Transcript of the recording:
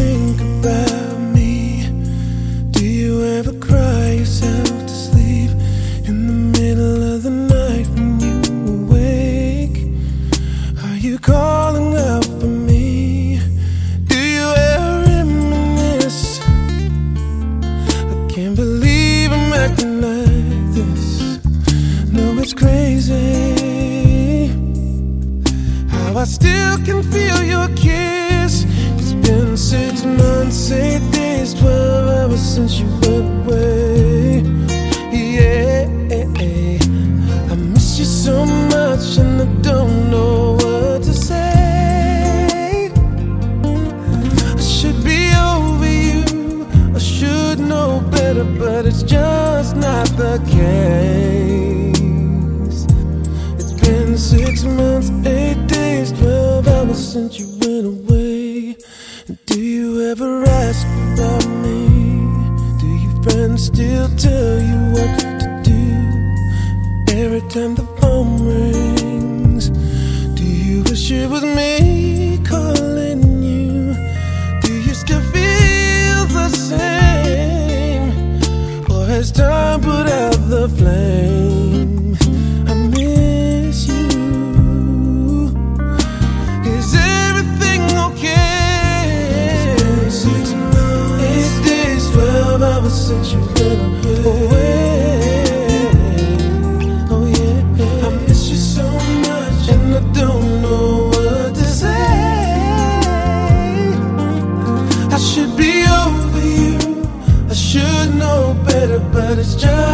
think about me? Do you ever cry yourself to sleep in the middle of the night when you awake? Are you calling out for me? Do you ever reminisce? I can't believe I'm acting like this. No, it's crazy how I still can feel. Much and I don't know what to say. I should be over you, I should know better, but it's just not the case. It's been six months, eight days, twelve hours since you went away. Do you ever ask about me? Do your friends still tell you what to do? Every time the phone rings, do you wish it was me calling you? Do you still feel the same? Or has time but it's just